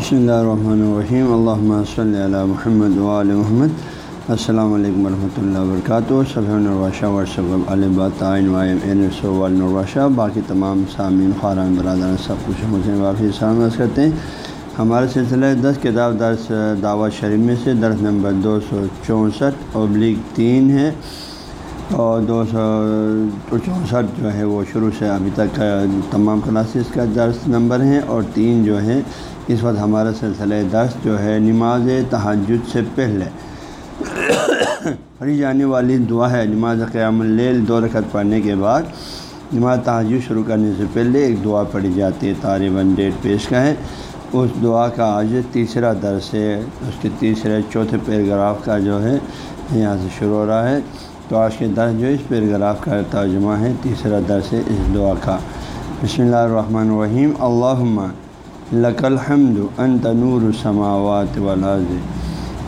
بسم اللہ الرحمن الرحیم اللہ صلی علی محمد وعلی محمد السلام علیکم ورحمۃ اللہ وبرکاتہ صبح الرواشہ ورثب الباطنواشہ باقی تمام سامعین خاران برادر سب کچھ مجھے واقعی سامنے کرتے ہیں ہمارے سلسلہ دس کتاب درس دعوت شریف میں سے درس نمبر دو سو چونسٹھ ابلیغ تین ہے۔ اور دو سو چونسٹھ جو ہے وہ شروع سے ابھی تک تمام کلاسز کا درس نمبر ہیں اور تین جو ہے اس وقت ہمارا سلسلہ درس جو ہے نماز تحجد سے پہلے پڑھی جانے والی دعا ہے نماز قیام اللیل دو رکعت پڑھنے کے بعد نماز تحجد شروع کرنے سے پہلے ایک دعا پڑھی جاتی ہے طالباً ڈیٹ پیش کا ہے اس دعا کا آج تیسرا درس ہے، اس کے تیسرے چوتھے پیراگراف کا جو ہے یہاں سے شروع ہو رہا ہے۔ تو آج کے درس جو اس پیراگراف کا ترجمہ ہے، تیسرا درس ہے اس دعا کا۔ بسم اللہ الرحمن الرحیم۔ اللّہ لک الحمد انت نور السماوات والارض۔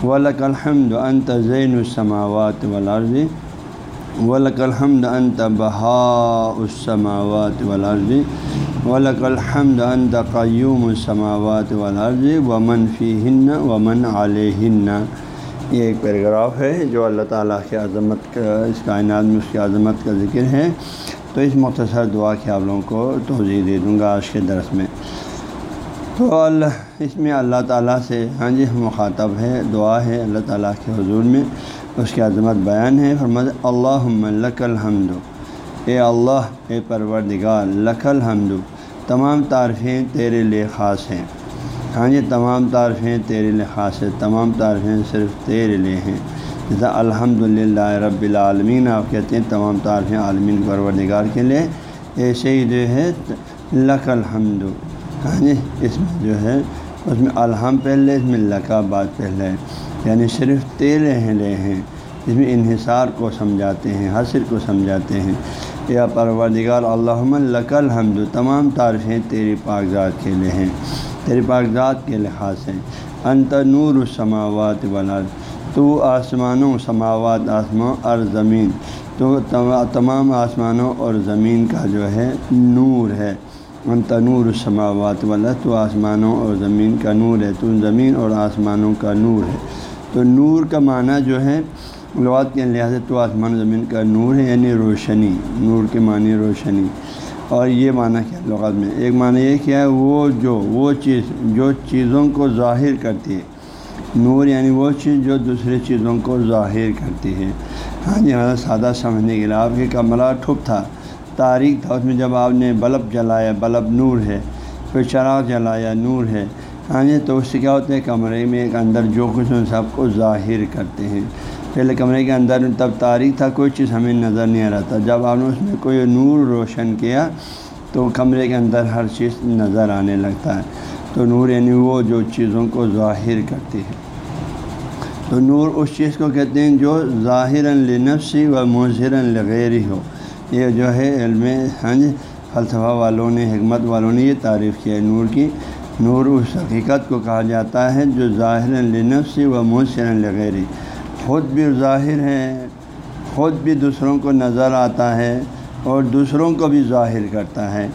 ولک الحمد انت زین السماوات والارض۔ ولک الحمد انت بہاء السماوات والارض۔ ولک الحمد انت قیوم السماوات والارض۔ ومن فیہن ومن علیہن۔ یہ ایک پیراگراف ہے جو اللہ تعالیٰ کی عظمت کا، اس کائنات میں اس کی عظمت کا ذکر ہے۔ تو اس مختصر دعا کے آپ لوگوں کو توضیع دے دوں گا آج کے درس میں۔ تو اللہ، اس میں اللہ تعالیٰ سے ہاں جی مخاطب ہے دعا ہے اللہ تعالیٰ کے حضور میں، اس کی عظمت بیان ہے۔ فرمد اللہ لک الحمد۔ اے اللہ، اے پروردگار، لک الحمد۔ تمام تعریفیں تیرے لیے خاص ہیں۔ ہاں جی تمام تعریفیں تیرے لیے خاص ہیں، تمام تعریفیں صرف تیرے لیے ہیں۔ جیسا الحمد للہ رب العالمین، آپ کہتے ہیں تمام تعریفیں عالمین پروردگار کے لیے، ایسے ہی جو ہے، لک الحمد۔ ہاں جی اس میں جو ہے، اس میں الحم پہلے، اس میں لکا بات پہلے۔ یعنی صرف تیرے ہیں، لے ہیں۔ اس میں انحصار کو سمجھاتے ہیں حسر کو سمجھاتے ہیں۔ یا پروردگار اللہ لک الحمد۔ تمام تعریفیں تیری کاغذات کے لیے ہیں۔ تیری کاغذات کے لحاظ ہیں انت نور السماوات والا تو آسمانوں، سماوات آسمان اور زمین۔ تو تمام آسمانوں اور زمین کا جو ہے نور ہے۔ ان تنور السماوات والا تو آسمانوں اور زمین کا نور ہے۔ تو زمین اور آسمانوں کا نور ہے۔ تو نور کا معنی جو ہے، لغات کے لحاظ تو آسمان و زمین کا نور ہے یعنی روشنی۔ نور کے معنی روشنی۔ اور یہ معنی کیا لغات میں؟ ایک معنی یہ کیا ہے، وہ جو، وہ چیز، جو چیزوں کو ظاہر کرتی ہے۔ نور یعنی وہ چیز جو دوسری چیزوں کو ظاہر کرتی ہے۔ ہاں جی ہاں سادہ سمجھنے کے لیے آپ کے کمرہ ٹھپ تھا۔ تاریخ تھا، اس میں جب آپ نے بلب جلایا، بلب نور ہے، پھر چراغ جلایا، نور ہے۔ ہاں جی تو اس سے کیا ہوتا ہے کمرے میں ایک اندر جو کچھ ان سب کو ظاہر کرتے ہیں۔ پہلے کمرے کے اندر تب تاریخ تھا، کوئی چیز ہمیں نظر نہیں آ رہا تھا۔ جب آپ نے اس میں کوئی نور روشن کیا تو کمرے کے اندر ہر چیز نظر آنے لگتا ہے۔ تو نور یعنی وہ جو چیزوں کو ظاہر کرتی ہے۔ تو نور اس چیز کو کہتے ہیں جو ظاہر لنفسی و مظہر لغیر ہو۔ یہ جو ہے علم ہاں جی فلسفہ والوں نے، حکمت والوں نے یہ تعریف کیا ہے نور کی۔ نور اس حقیقت کو کہا جاتا ہے جو ظاہر لنفسی و مؤثر لغیر خود بھی ظاہر ہے خود بھی دوسروں کو نظر آتا ہے اور دوسروں کو بھی ظاہر کرتا ہے۔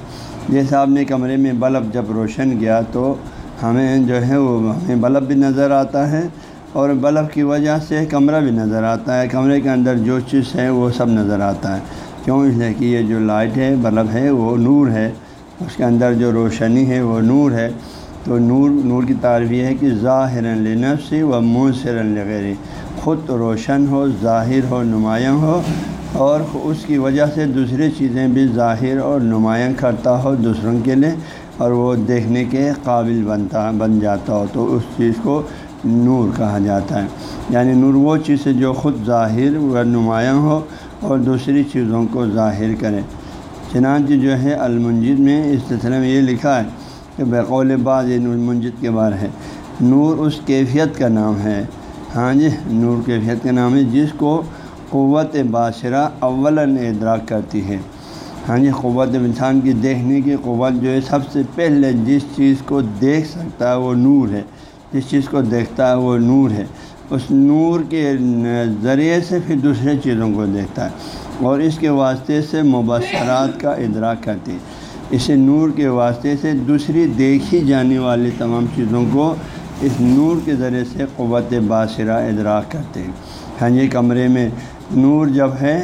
جیسے آپ نے کمرے میں بلب جب روشن کیا تو ہمیں جو ہے وہ ہمیں بلب بھی نظر آتا ہے اور بلب کی وجہ سے کمرہ بھی نظر آتا ہے۔ کمرے کے اندر جو چیز ہے وہ سب نظر آتا ہے۔ کیوں؟ اس لیے کہ یہ جو لائٹ ہے، بلب ہے، وہ نور ہے۔ اس کے اندر جو روشنی ہے وہ نور ہے۔ تو نور نور کی تعریف یہ ہے کہ ظاہر لنفسی و منہ سے خود روشن ہو، ظاہر ہو، نمایاں ہو اور اس کی وجہ سے دوسری چیزیں بھی ظاہر اور نمایاں کرتا ہو دوسروں کے لیے اور وہ دیکھنے کے قابل بنتا، بن جاتا ہو تو اس چیز کو نور کہا جاتا ہے۔ یعنی نور وہ چیز ہے جو خود ظاہر و نمایاں ہو اور دوسری چیزوں کو ظاہر کرے۔ چنانچہ جو ہے المنجد میں اس سلسلے میں یہ لکھا ہے کہ بقول بعض المنجد کے بارے ہے۔ نور اس کیفیت کا نام ہے۔ ہاں جی نور کیفیت کا نام ہے، جس کو قوت باشرہ اول ادراک کرتی ہے۔ ہاں جی قوت انسان کی دیکھنے کی قوت جو ہے، سب سے پہلے جس چیز کو دیکھ سکتا ہے وہ نور ہے۔ جس چیز کو دیکھتا ہے وہ نور ہے۔ اس نور کے ذریعے سے پھر دوسرے چیزوں کو دیکھتا ہے۔ اور اس کے واسطے سے مبصرات کا ادراک کرتی ہے۔ اس نور کے واسطے سے دوسری دیکھی جانے والی تمام چیزوں کو اس نور کے ذریعے سے قوت باصرہ ادراک کرتے ہیں۔ ہاں جی کمرے میں نور جب ہے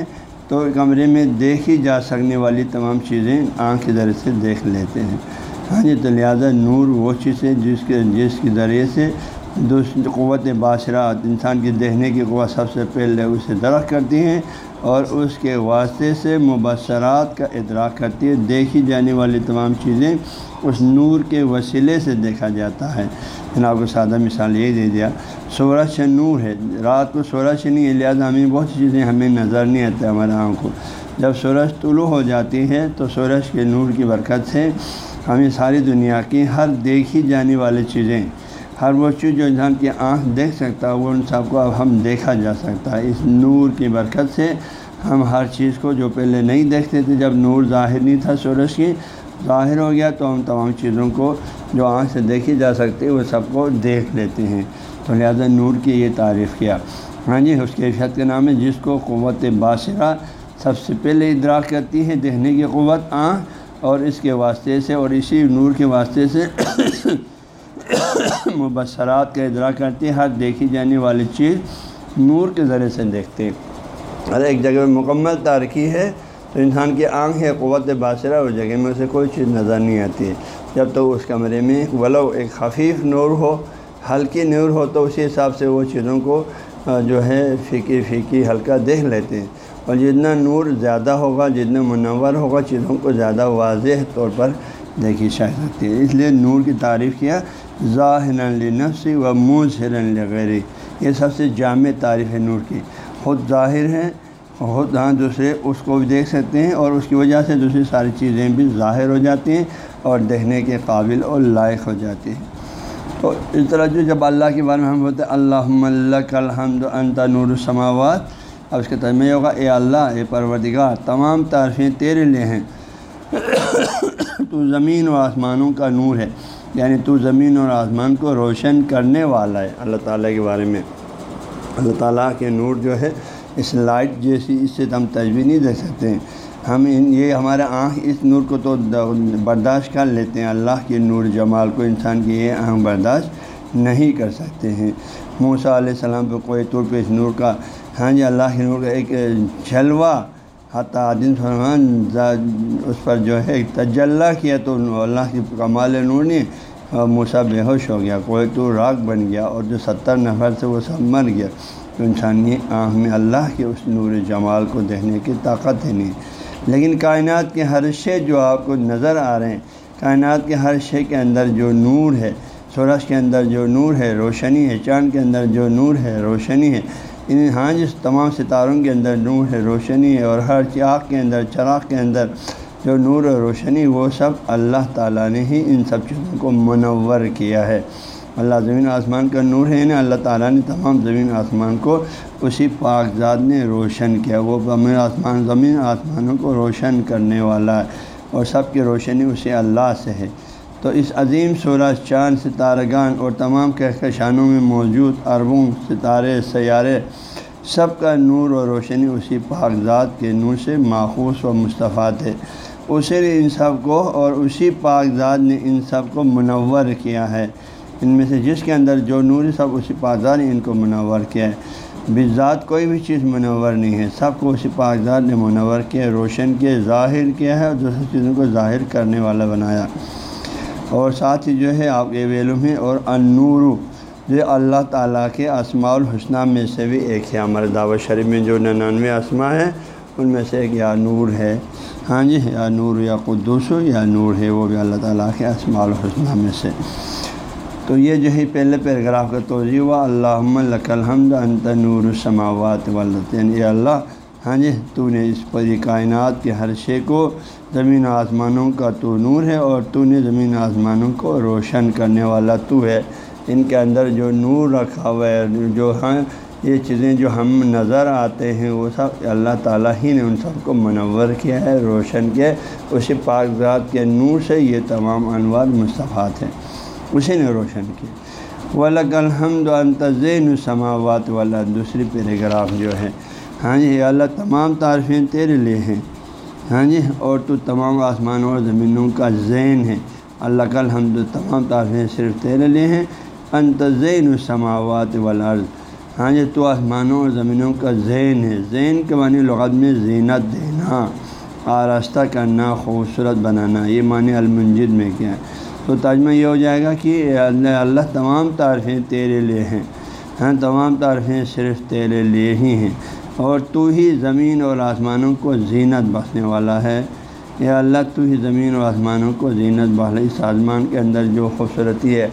تو کمرے میں دیکھی جا سکنے والی تمام چیزیں آنکھ کے ذریعے سے دیکھ لیتے ہیں۔ ہاں جی تو لہٰذا نور وہ چیز ہے جس کے جس کے ذریعے سے دوسری قوت باصرات انسان کی دیکھنے کی قوت سب سے پہلے اسے درخت کرتی ہیں اور اس کے واسطے سے مبصرات کا ادراک کرتی ہے دیکھی جانے والی تمام چیزیں اس نور کے وسیلے سے دیکھا جاتا ہے۔ میں آپ کو سادہ مثال یہ دے دیا، سورج سے نور ہے، رات کو سورج سے نہیں ہے لہٰذا ہمیں بہت سی چیزیں ہمیں نظر نہیں آتا ہمارے آنکھ کو۔ جب سورج طلوع ہو جاتی ہے تو سورج کے نور کی برکت سے ہمیں ساری دنیا کی ہر دیکھی جانے والی چیزیں ہر وہ چیز جو انسان کی آنکھ دیکھ سکتا ہے، وہ ان سب کو اب ہم دیکھا جا سکتا ہے۔ اس نور کی برکت سے ہم ہر چیز کو جو پہلے نہیں دیکھتے تھے، جب نور ظاہر نہیں تھا سورج کی، ظاہر ہو گیا تو ہم تمام چیزوں کو جو آنکھ سے دیکھی جا سکتی، وہ سب کو دیکھ لیتے ہیں۔ تو لہٰذا نور کی یہ تعریف کیا۔ ہاں جی اس کے اشد کا نام ہے جس کو قوت باصرہ سب سے پہلے ادراک کرتی ہے، دیکھنے کی قوت آنکھ اور اس کے واسطے سے اور اسی نور کے واسطے سے مبصرات کا ادراک کرتی ہر دیکھی جانے والی چیز نور کے ذریعے سے دیکھتے اگر ایک جگہ میں مکمل تارکی ہے تو انسان کی آنکھ ہے، قوت باصرہ اس جگہ میں، اسے کوئی چیز نظر نہیں آتی۔ ہے جب تو اس کمرے میں ولو ایک خفیف نور ہو، ہلکی نور ہو، تو اسی حساب سے وہ چیزوں کو جو ہے فیکی فیکی ہلکا دیکھ لیتے ہیں۔ اور جتنا نور زیادہ ہوگا، جتنا منور ہوگا، چیزوں کو زیادہ واضح طور پر دیکھی جا سکتی ہے۔ اس لیے نور کی تعریف کیا ظاہر لنفسی و منہ لغیر یہ سب سے جامع تعریف ہے نور کی۔ خود ظاہر ہے خود ہاں دوسرے اس کو بھی دیکھ سکتے ہیں اور اس کی وجہ سے دوسری ساری چیزیں بھی ظاہر ہو جاتی ہیں اور دیکھنے کے قابل اور لائق ہو جاتی ہیں۔ تو اس طرح جو جب اللہ کے بارے میں ہم بولتے ہیں اللہ ملک الحمد انت نور السماوات، اب اس کا ترجمہ ہوگا، اے اللہ، اے پروردگار، تمام تعریفیں تیرے لیے ہیں۔ تو زمین و آسمانوں کا نور ہے۔ یعنی تو زمین اور آسمان کو روشن کرنے والا ہے، اللہ تعالیٰ کے بارے میں۔ اللہ تعالیٰ کے نور جو ہے، اس لائٹ جیسی اس سے ہم تجویز نہیں دے سکتے۔ ہیں ہم یہ ہمارا آنکھ اس نور کو تو برداشت کر لیتے ہیں۔ اللہ کے نور جمال کو انسان کی یہ آنکھ برداشت نہیں کر سکتے ہیں۔ موسیٰ علیہ السلام پہ کوئی طور پہ اس نور کا ہاں جی اللہ کے نور کا ایک جھلوا حتیٰ عادل فرمان اس پر جو ہے تجلّہ کیا تو اللہ کی کمال نور نے ہاں، موسا بے ہوش ہو گیا، کوئی تو راگ بن گیا اور جو ستر نفر سے وہ سب مر گیا تو انسانی آنکھ میں اللہ کے اس نور جمال کو دیکھنے کی طاقت ہے نہیں۔ لیکن کائنات کے ہر شے جو آپ کو نظر آ رہے ہیں، کائنات کے ہر شے کے اندر جو نور ہے، سورج کے اندر جو نور ہے، روشنی ہے، چاند کے اندر جو نور ہے، روشنی ہے ان ہاں جس تمام ستاروں کے اندر نور ہے، روشنی ہے اور ہر چاغ کے اندر، چراغ کے اندر جو نور و روشنی، وہ سب اللہ تعالیٰ نے ہی ان سب چیزوں کو منور کیا ہے۔ اللہ زمین آسمان کا نور ہے نا اللہ تعالیٰ نے تمام زمین آسمان کو اسی پاک ذات نے روشن کیا۔ وہ زمین آسمان، زمین آسمانوں کو روشن کرنے والا ہے اور سب کی روشنی اسی اللہ سے ہے۔ تو اس عظیم سورج چاند ستارگان اور تمام کہکشانوں میں موجود اربوں ستارے، سیارے، سب کا نور و روشنی اسی پاک ذات کے نور سے ماخوذ و مصطفیٰ ہے اسی نے ان سب کو اور اسی پاک ذات نے ان سب کو منور کیا ہے۔ ان میں سے جس کے اندر جو نور سب اسی پاک ذات نے ان کو منور کیا ہے۔ بذات کوئی بھی چیز منور نہیں ہے، سب کو اسی پاک ذات نے منور کیا روشن کیا ظاہر کیا ہے اور دوسری چیزوں کو ظاہر کرنے والا بنایا۔ اور ساتھ ہی جو ہے آپ کے ویلوم ہے اور انور جو اللہ تعالیٰ کے اسماع الحسنہ میں سے بھی ایک ہے، ہمارے دعوت شریف میں جو ننانوے اسماء ہیں، ان میں سے ایک یا نور ہے۔ ہاں جی یا نور یا قدوس، یا نور ہے، وہ بھی اللہ تعالیٰ کے اسماع الحسنہ میں سے۔ تو یہ جو ہے پہلے پیراگراف کا توضیع ہوا اللہ لک الحمد انت نور السماوات والت یعنی اللہ ہاں جی تو نے اس پری کائنات کے ہر شے کو زمین آسمانوں کا تو نور ہے اور تو نے زمین آسمانوں کو روشن کرنے والا تو ہے۔ ان کے اندر جو نور رکھا ہوا ہے، جو ہاں یہ چیزیں جو ہم نظر آتے ہیں، وہ سب اللہ تعالیٰ ہی نے ان سب کو منور کیا ہے، روشن کیا ہے۔ اسی پاک ذات کے نور سے یہ تمام انوار مصطفیٰ ہیں اسی نے روشن کیا۔ ولک الحمد انتظین سماوات والا دوسری پیراگراف جو ہے۔ ہاں جی اللہ تمام تعریفیں تیرے لیے ہیں۔ ہاں جی اور تو تمام آسمانوں اور زمینوں کا ذہن ہے۔ اللہ کل ہم تمام تعریفیں صرف تیرے لیے ہیں۔ انت زین السماوات والارض۔ ہاں جی تو آسمانوں اور زمینوں کا ذہن ہے۔ ذہن کے معنی لغت میں زینت دینا، آراستہ کرنا، خوبصورت بنانا، یہ معنی المنجد میں کیا ہے۔ تو ترجمہ یہ ہو جائے گا کہ اللہ اللہ تمام تعریفیں تیرے لیے ہیں۔ ہاں تمام تعریفیں صرف تیرے لیے ہی ہیں۔ اور تو ہی زمین اور آسمانوں کو زینت بخشنے والا ہے۔ یا اللہ، تو ہی زمین اور آسمانوں کو زینت بخش۔ اس آسمان کے اندر جو خوبصورتی ہے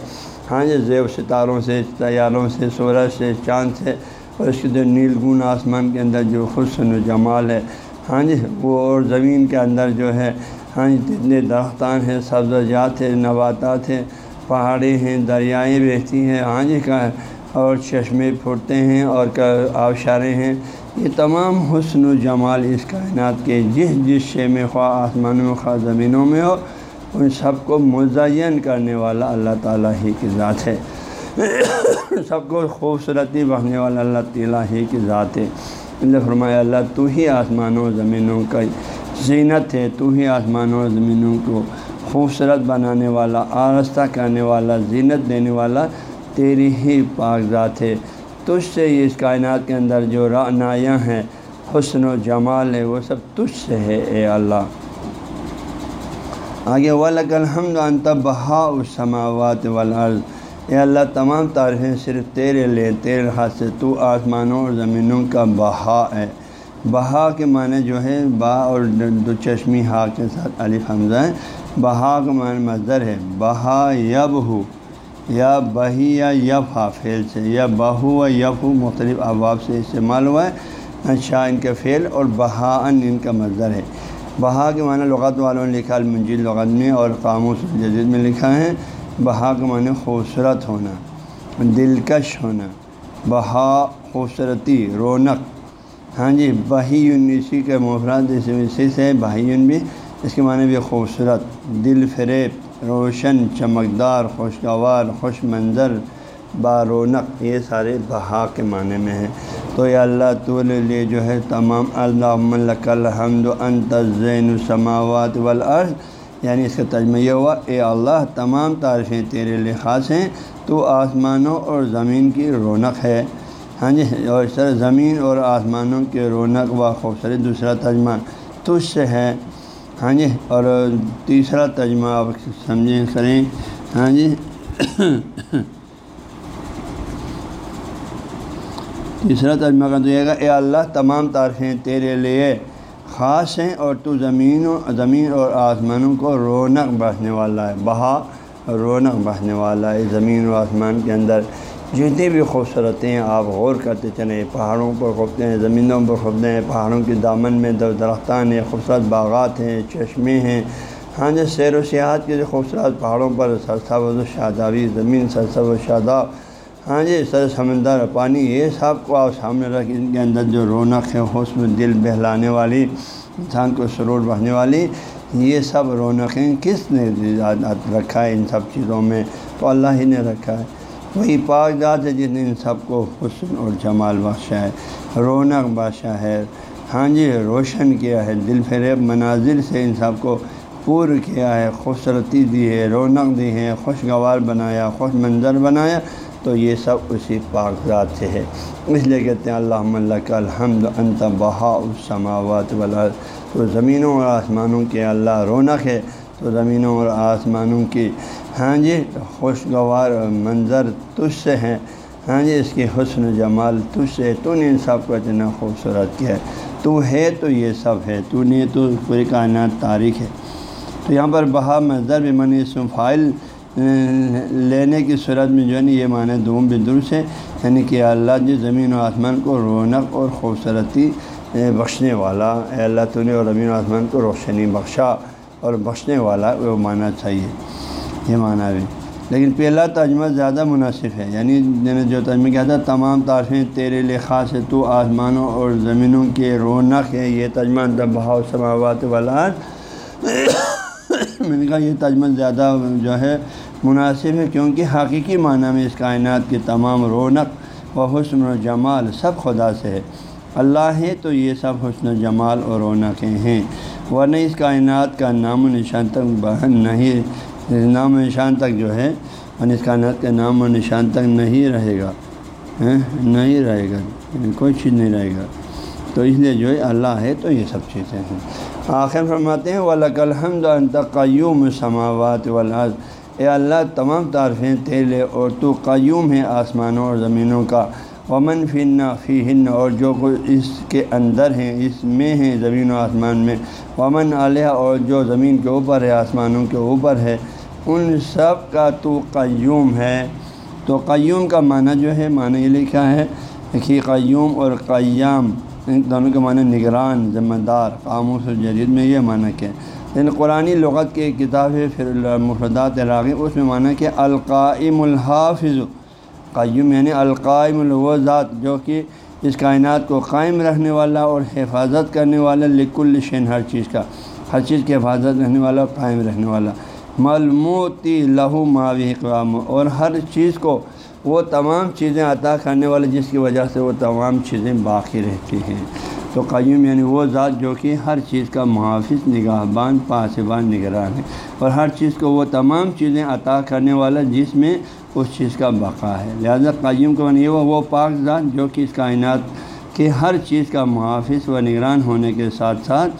ہاں جی زیب ستاروں سے تیاروں سے، سورج سے، چاند سے، اور اس کے جو نیل گون آسمان کے اندر جو حسن و جمال ہے۔ ہاں جی وہ اور زمین کے اندر جو ہے ہاں جی جتنے درختان ہیں سبزیات ہیں، نباتات ہیں پہاڑی ہیں، دریائیں بہتی ہیں ہاں جی کا اور چشمے پھوٹتے ہیں اور آبشاریں ہیں۔ یہ تمام حسن و جمال اس کائنات کے جس جس شے میں خواہ آسمانوں میں خواہ زمینوں میں ہو، ان سب کو مزین کرنے والا اللہ تعالیٰ ہی کی ذات ہے۔ سب کو خوبصورتی بڑھنے والا اللہ تعالیٰ ہی کی ذات ہے۔ اللہ فرمایا، اللہ تو ہی آسمانوں و زمینوں کا زینت ہے، تو ہی آسمانوں و زمینوں کو خوبصورت بنانے والا آرستہ کرنے والا، زینت دینے والا، تیری ہی پاک ذات ہے۔ تجھ سے ہی اس کائنات کے اندر جو رعنایاں ہیں، حسن و جمال ہے وہ سب تجھ سے ہے، اے اللہ۔ آگے ولک الحمد انت بہا السماوات والارض اے اللہ، تمام تعریفیں صرف تیرے لے تیرے ہاتھ سے تو آسمانوں اور زمینوں کا بہا ہے۔ بہا کے معنی جو ہے، با اور دو چشمی ہا کے ساتھ علی حمزہ ہے۔ بہا کا معنی مظر ہے۔ بہا یب ہو یا بہی یا یف فیل سے، یا بہو و یف ہو مختلف ابواب سے استعمال ہوا ہے۔ شاہ ان کا فعل اور بہا ان ان کا مظر ہے۔ بہا کے معنی لغت والوں نے لکھا، المنجی لغت میں اور قاموس جدید میں لکھا ہے۔ بہا کے معنی خوبصورت ہونا، دلکش ہونا۔ بہا خوبصورتی، رونق۔ ہاں جی بہیون اسی کے مفراد اسی سے بہیون بھی اس کے معنی بھی خوبصورت، دل فریب۔ روشن، چمکدار، خوشگوار خوش منظر بارونق یہ سارے بہا کے معنی میں ہیں۔ تو یہ اللہ، تو لیے جو ہے تمام اللہ الحمد انت زین السماوات والارض۔ یعنی اس کا تجمہ یہ ہوا، اے اللہ، تمام تعریفیں تیرے لیے خاص ہیں، تو آسمانوں اور زمین کی رونق ہے۔ ہاں جی اور اس طرح زمین اور آسمانوں کے رونق و خوبصورت، دوسرا ترجمہ۔ تجھ سے ہے۔ ہاں جی اور تیسرا ترجمہ آپ سمجھیں کریں ہاں جی۔ تیسرا ترجمہ کر دیے گا اے اللہ، تمام تعریفیں تیرے لیے خاص ہیں اور تو زمین و زمین اور آسمانوں کو رونق بڑھنے والا ہے، بہا رونق بڑھنے والا ہے، زمین و آسمان کے اندر۔ جتنی بھی خوبصورتیں ہیں آپ غور کرتے چلیں، پہاڑوں پر خوبتے ہیں، زمینوں پر خوبتے ہیں، پہاڑوں کے دامن میں درختان ہیں، خوبصورت باغات ہیں، چشمے ہیں۔ ہاں جی سیر و سیاحت کے جو خوبصورت پہاڑوں پر سرسب و شادابی، زمین سرسب و شاداب۔ ہاں جی سر سمندر، پانی، یہ سب کو آپ سامنے رکھ، ان کے اندر جو رونق ہے، حسن، دل بہلانے والی، انسان کو سرور بڑھنے والی، یہ سب رونقیں کس نے رکھا ہے ان سب چیزوں میں؟ تو اللہ ہی نے رکھا ہے۔ وہی پاک ذات ہے جس نے ان سب کو حسن اور جمال بخشا ہے، رونق بادشاہ ہے۔ ہاں جی روشن کیا ہے۔ دل فریب مناظر سے ان سب کو پور کیا ہے۔ خوبصورتی دی ہے، رونق دی ہے، خوشگوار بنایا، خوش منظر بنایا۔ تو یہ سب اسی پاک ذات سے ہے۔ اس لیے کہتے ہیں اللہ اللہ کا الحمد انت بہا السماوات والا تو زمینوں اور آسمانوں کے اللہ رونق ہے۔ زمینوں اور آسمانوں کی۔ ہاں جی خوشگوار منظر تجھ سے ہیں ہاں جی اس کی حسن و جمال تجھ سے تو نے ان سب کو اتنا خوبصورت کیا ہے۔ تو ہے تو یہ سب ہے۔ تو نے تو پوری کائنات تاریخ ہے۔ تو یہاں پر بہا منظر بھی منی فائل لینے کی صورت میں جو ہے نا، یہ معنی دوم بھی درست ہے۔ یعنی کہ اللہ جی زمین و آسمان کو رونق اور خوبصورتی بخشنے والا۔ اے اللہ تو نے اور زمین و آسمان کو روشنی بخشا۔ اور بخشنے والا وہ معنی چاہیے یہ معنی بھی۔ لیکن پہلا ترجمہ زیادہ مناسب ہے۔ یعنی میں نے جو ترجمہ کیا تھا، تمام تعریفیں تیرے لیے خاص ہے تو آسمانوں اور زمینوں کے رونق ہے یہ ترجمہ بہاؤ سماوات والا میں نے کہا یہ ترجمہ زیادہ جو ہے مناسب ہے، کیونکہ حقیقی معنی میں اس کائنات کی تمام رونق و حسن و جمال سب خدا سے ہے۔ اللہ ہے تو یہ سب حسن و جمال اور رونقیں ہیں۔ ورنہ اس کائنات کا نام و نشان تک بہن نہیں نام و نشان تک جو ہے ورنہ اس کائنات کا نام و نشان تک نہیں رہے گا۔ ہاں، نہیں رہے گا، کوئی چیز نہیں رہے گا۔ تو اس لیے جو ہے، اللہ ہے تو یہ سب چیزیں ہیں۔ آخر فرماتے ہیں ولک الحمد قیوم سماوات ولاز اے اللہ، تمام تعریفیں تیلے اور تو قیوم ہے آسمانوں اور زمینوں کا۔ ومن فن فی ہن اور جو کچھ اس کے اندر ہیں، اس میں ہیں زمین و آسمان میں۔ ومن علیہ اور جو زمین کے اوپر ہے، آسمانوں کے اوپر ہے، ان سب کا تو قیوم ہے۔ تو قیوم کا معنی جو ہے، معنی یہ لکھا ہے کہ قیوم اور قیام دونوں کے معنی نگران، ذمہ دار، قاموس و جدید میں یہ معنی کیا یعنی لیکن قرآن لغت کی ایک کتاب ہے، پھر مفردات راغی اس میں معنی کہ القائم الحافظ۔ قیوم یعنی القائم الوزات جو کہ اس کائنات کو قائم رہنے والا اور حفاظت کرنے والا لک الشین ہر چیز کا، ہر چیز کی حفاظت رہنے والا اور قائم رہنے والا۔ ملموتی لہو معاوی اقوام، اور ہر چیز کو وہ تمام چیزیں عطا کرنے والے جس کی وجہ سے وہ تمام چیزیں باقی رہتی ہیں۔ تو قیوم یعنی وہ ذات جو کہ ہر چیز کا محافظ نگاہ بان پاسبان، نگران ہے۔ اور ہر چیز کو وہ تمام چیزیں عطا کرنے والا، جس میں اس چیز کا بقا ہے۔ لہذا قیوم کو یہ وہ پاک ذات جو کہ اس کائنات کے ہر چیز کا محافظ و نگران ہونے کے ساتھ ساتھ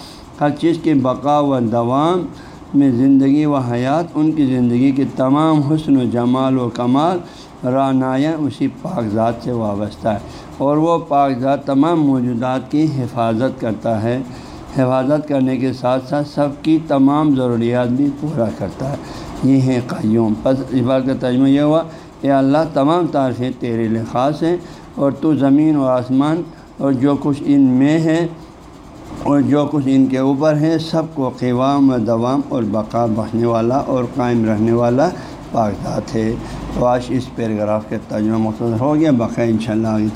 ہر چیز کی بقا و دوام میں زندگی و حیات، ان کی زندگی کے تمام حسن و جمال و کمال رانایا اسی پاک ذات سے وابستہ ہے۔ اور وہ پاک ذات تمام موجودات کی حفاظت کرتا ہے۔ حفاظت کرنے کے ساتھ ساتھ سب کی تمام ضروریات بھی پورا کرتا ہے۔ یہ ہے قیوم پس اس بات کا ترجمہ یہ ہوا کہ اللہ تمام تعریفیں تیرے لیے خاص ہیں اور تو زمین و آسمان اور جو کچھ ان میں ہے اور جو کچھ ان کے اوپر ہے سب کو قوام و دوام اور بقا بخنے والا اور قائم رہنے والا پاک ذات ہے۔ تو آج اس پیراگراف کے ترجمہ مختصر ہو گیا بقا ان شاء اللہ آگے